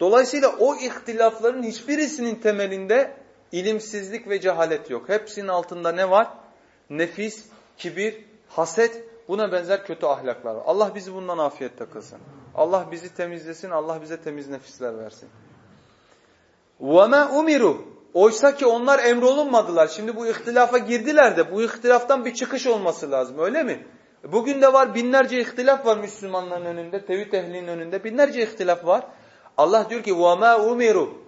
Dolayısıyla o ihtilafların hiçbirisinin temelinde ilimsizlik ve cehalet yok. Hepsinin altında ne var? Nefis, kibir, haset, buna benzer kötü ahlaklar var. Allah bizi bundan afiyette kılsın. Allah bizi temizlesin, Allah bize temiz nefisler versin. وَمَا umiru. Oysa ki onlar emrolunmadılar. Şimdi bu ihtilafa girdiler de bu ihtilaftan bir çıkış olması lazım öyle mi? Bugün de var binlerce ihtilaf var Müslümanların önünde, tevhid ehlinin önünde binlerce ihtilaf var. Allah diyor ki وَمَا umiru.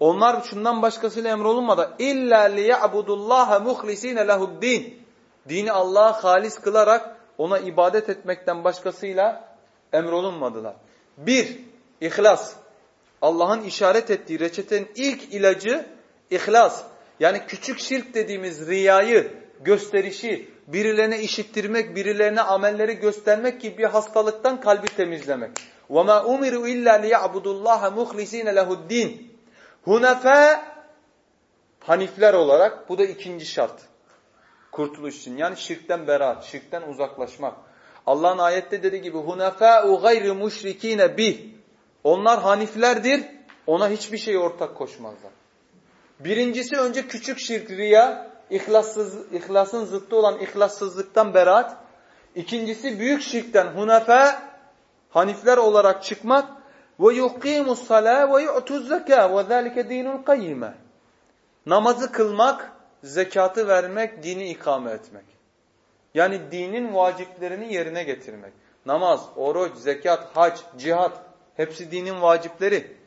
Onlar şundan başkasıyla emrolunmadı. İlla liya'budullaha muhlisine lehu'd-din. Dini Allah'a halis kılarak ona ibadet etmekten başkasıyla emrolunmadılar. Bir, ihlas. Allah'ın işaret ettiği reçetenin ilk ilacı ihlas. Yani küçük şirk dediğimiz riyayı, gösterişi, birilerine işittirmek, birilerine amelleri göstermek gibi bir hastalıktan kalbi temizlemek. وَمَا اُمِرُوا اِلَّا لِيَعْبُدُ اللّٰهَ مُخْلِس۪ينَ لَهُ الدِّينَ Hunefe Hanifler olarak bu da ikinci şart. Kurtuluş için. Yani şirkten beraat, şirkten uzaklaşmak. Allah'ın ayette dediği gibi hunefâ'u gayri müşrikîne bih. Onlar haniflerdir. Ona hiçbir şey ortak koşmazlar. Birincisi önce küçük şirk, riya, ihlassız, ihlasın zıttı olan ihlassızlıktan beraat. İkincisi büyük şirkten hunefe, hanifler olarak çıkmak. Ve yuqimus salâ ve yu'tuz zekâ ve zâlike dînul kayyime. Namazı kılmak, zekatı vermek, dini ikame etmek. Yani dinin vaciplerini yerine getirmek. Namaz, oruç, zekat, hac, cihat hepsi dinin vacipleri.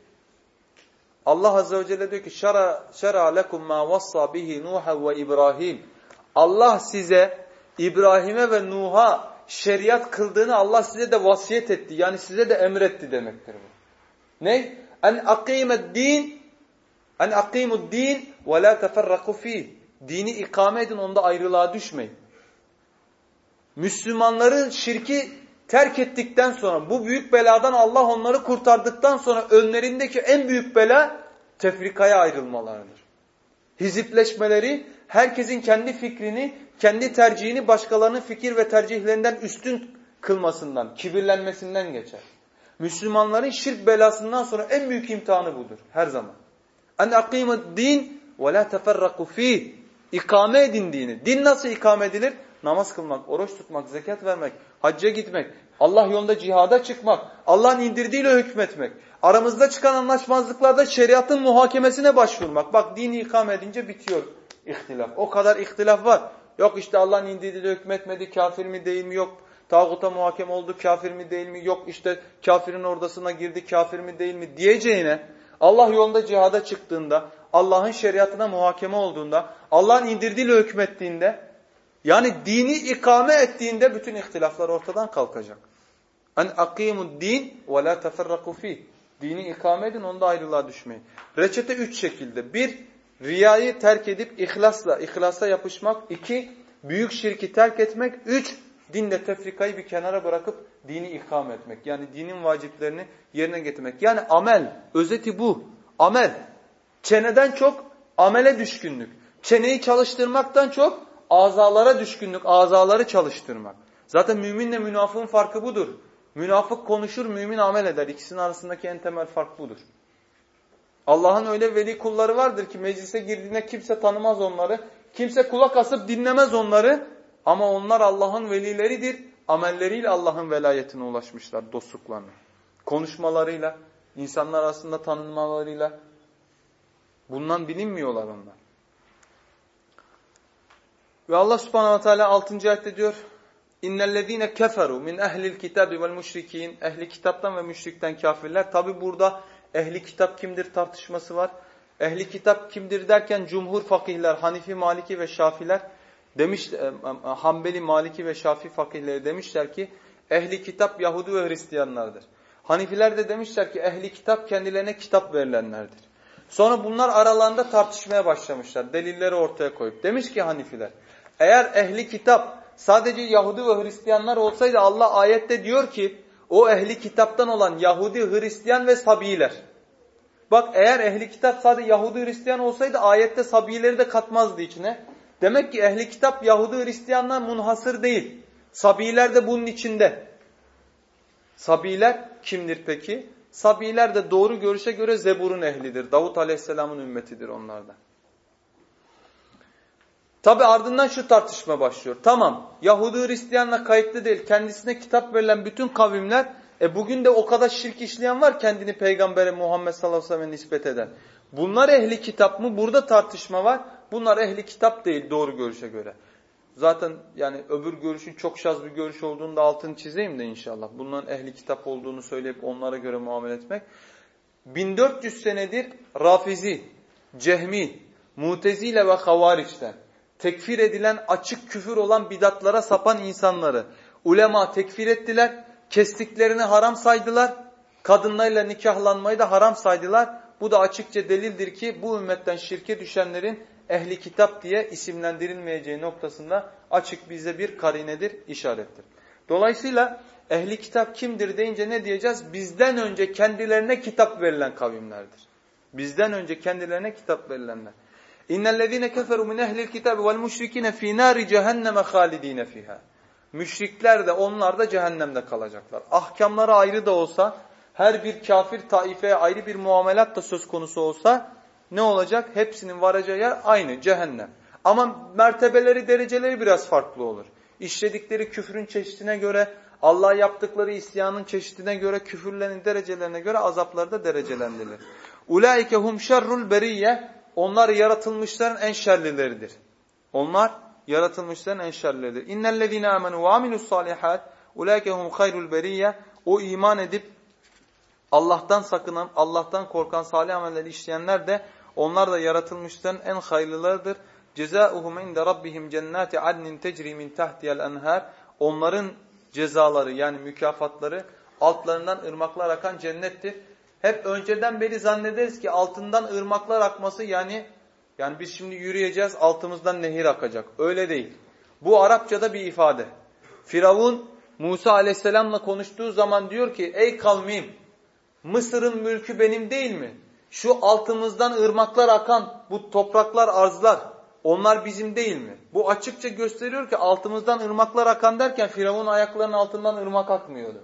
Allah Azze ve Celle diyor ki şara şara lekum ma vassa bihi Nuh ve İbrahim. Allah size İbrahim'e ve Nuh'a şeriat kıldığını Allah size de vasiyet etti. Yani size de emretti demektir bu. Ne? En akimed din en akimud din ve la teferraku fih. Dini ikame edin onda ayrılığa düşmeyin. Müslümanların şirki terk ettikten sonra bu büyük beladan Allah onları kurtardıktan sonra önlerindeki en büyük bela tefrikaya ayrılmalarıdır. Hizipleşmeleri herkesin kendi fikrini, kendi tercihini başkalarının fikir ve tercihlerinden üstün kılmasından, kibirlenmesinden geçer. Müslümanların şirk belasından sonra en büyük imtihanı budur her zaman. En akimet din ve la teferraku fih. İkame edin dini. Din nasıl ikame edilir? Namaz kılmak, oruç tutmak, zekat vermek, hacca gitmek, Allah yolunda cihada çıkmak, Allah'ın indirdiğiyle hükmetmek, aramızda çıkan anlaşmazlıklarda şeriatın muhakemesine başvurmak. Bak dini ikame edince bitiyor ihtilaf. O kadar ihtilaf var. Yok işte Allah'ın indirdiğiyle hükmetmedi, kafir mi değil mi yok. Tağuta muhakeme oldu, kafir mi değil mi yok. işte kafirin ordasına girdi, kafir mi değil mi diyeceğine Allah yolunda cihada çıktığında, Allah'ın şeriatına muhakeme olduğunda, Allah'ın indirdiğiyle hükmettiğinde yani dini ikame ettiğinde bütün ihtilaflar ortadan kalkacak. En akimud din ve la teferraku fi. Dini ikame edin onda ayrılığa düşmeyin. Reçete üç şekilde. Bir, riyayı terk edip ihlasla, ihlasla yapışmak. İki, büyük şirki terk etmek. Üç, dinde tefrikayı bir kenara bırakıp dini ikame etmek. Yani dinin vaciplerini yerine getirmek. Yani amel, özeti bu. Amel. Çeneden çok amele düşkünlük. Çeneyi çalıştırmaktan çok azalara düşkünlük, azaları çalıştırmak. Zaten müminle münafığın farkı budur. Münafık konuşur, mümin amel eder. İkisinin arasındaki en temel fark budur. Allah'ın öyle veli kulları vardır ki meclise girdiğinde kimse tanımaz onları. Kimse kulak asıp dinlemez onları. Ama onlar Allah'ın velileridir. Amelleriyle Allah'ın velayetine ulaşmışlar, dostluklarına. Konuşmalarıyla, insanlar arasında tanınmalarıyla. Bundan bilinmiyorlar onlar. Ve Allah subhanahu ve teala 6. ayette diyor İnnellezîne keferu min ehlil kitabi vel müşrikin ehli kitaptan ve müşrikten kafirler. Tabi burada ehli kitap kimdir tartışması var. Ehli kitap kimdir derken cumhur fakihler, Hanifi, Maliki ve Şafiler demiş e, e, Hanbeli, Maliki ve Şafi fakihleri demişler ki ehli kitap Yahudi ve Hristiyanlardır. Hanifiler de demişler ki ehli kitap kendilerine kitap verilenlerdir. Sonra bunlar aralarında tartışmaya başlamışlar. Delilleri ortaya koyup. Demiş ki Hanifiler eğer ehli kitap sadece Yahudi ve Hristiyanlar olsaydı Allah ayette diyor ki o ehli kitaptan olan Yahudi, Hristiyan ve Sabiler. Bak eğer ehli kitap sadece Yahudi, Hristiyan olsaydı ayette Sabileri de katmazdı içine. Demek ki ehli kitap Yahudi, Hristiyanlar munhasır değil. Sabiler de bunun içinde. Sabiler kimdir peki? Sabiler de doğru görüşe göre Zebur'un ehlidir. Davut Aleyhisselam'ın ümmetidir onlardan. Tabi ardından şu tartışma başlıyor. Tamam Yahudi Hristiyanla kayıtlı değil. Kendisine kitap verilen bütün kavimler e bugün de o kadar şirk işleyen var kendini peygambere Muhammed sallallahu aleyhi ve sellem'e nispet eden. Bunlar ehli kitap mı? Burada tartışma var. Bunlar ehli kitap değil doğru görüşe göre. Zaten yani öbür görüşün çok şaz bir görüş olduğunu da altını çizeyim de inşallah. Bunların ehli kitap olduğunu söyleyip onlara göre muamele etmek. 1400 senedir Rafizi, Cehmi, Mutezile ve Havariç'ten tekfir edilen açık küfür olan bidatlara sapan insanları ulema tekfir ettiler, kestiklerini haram saydılar, kadınlarla nikahlanmayı da haram saydılar. Bu da açıkça delildir ki bu ümmetten şirke düşenlerin ehli kitap diye isimlendirilmeyeceği noktasında açık bize bir karinedir, işarettir. Dolayısıyla ehli kitap kimdir deyince ne diyeceğiz? Bizden önce kendilerine kitap verilen kavimlerdir. Bizden önce kendilerine kitap verilenler. İnnellezîne keferu min ehlil kitabi vel müşrikîne fî nâri cehenneme hâlidîne fîhâ. Müşrikler de onlar da cehennemde kalacaklar. Ahkamları ayrı da olsa, her bir kafir taifeye ayrı bir muamelat da söz konusu olsa ne olacak? Hepsinin varacağı yer aynı cehennem. Ama mertebeleri, dereceleri biraz farklı olur. İşledikleri küfrün çeşidine göre, Allah'a yaptıkları isyanın çeşidine göre, küfürlerin derecelerine göre azapları da derecelendirilir. Ulaike hum şerrul beriyye. Onlar yaratılmışların en şerlileridir. Onlar yaratılmışların en şerlileridir. İnnellezine amenu ve amilus salihat. Ulaike hum hayrul beriyye. O iman edip Allah'tan sakınan, Allah'tan korkan salih amelleri işleyenler de onlar da yaratılmışların en hayırlılarıdır. Cezauhum inde rabbihim cennati adnin tecri min tahtiyel enhar. Onların cezaları yani mükafatları altlarından ırmaklar akan cennettir. Hep önceden beri zannederiz ki altından ırmaklar akması yani yani biz şimdi yürüyeceğiz altımızdan nehir akacak. Öyle değil. Bu Arapçada bir ifade. Firavun Musa aleyhisselamla konuştuğu zaman diyor ki ey kavmim Mısır'ın mülkü benim değil mi? Şu altımızdan ırmaklar akan bu topraklar arzlar onlar bizim değil mi? Bu açıkça gösteriyor ki altımızdan ırmaklar akan derken Firavun ayaklarının altından ırmak akmıyordu.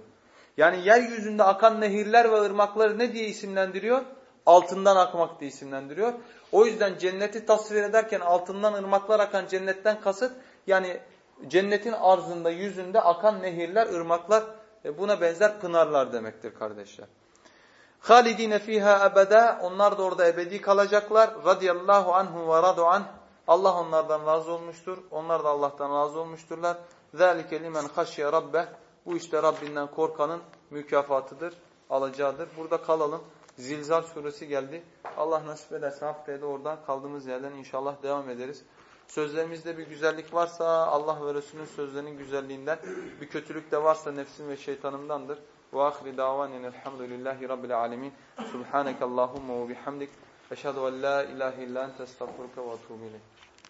Yani yeryüzünde akan nehirler ve ırmakları ne diye isimlendiriyor? Altından akmak diye isimlendiriyor. O yüzden cenneti tasvir ederken altından ırmaklar akan cennetten kasıt yani cennetin arzında yüzünde akan nehirler, ırmaklar e buna benzer pınarlar demektir kardeşler. Halidine fiha ebeda onlar da orada ebedi kalacaklar. Radiyallahu anhu ve radu anh. Allah onlardan razı olmuştur. Onlar da Allah'tan razı olmuşturlar. Zalike limen haşye rabbeh. Bu işte Rabbinden korkanın mükafatıdır, alacağıdır. Burada kalalım. Zilzal suresi geldi. Allah nasip ederse haftaya da oradan kaldığımız yerden inşallah devam ederiz. Sözlerimizde bir güzellik varsa Allah ve Resulünün sözlerinin güzelliğinden, bir kötülük de varsa nefsim ve şeytanımdandır. Ve ahri davanen elhamdülillahi rabbil alemin. Subhaneke Allahumma ve bihamdik. Eşhedü en la ilahe illa ente estağfurke ve etûbü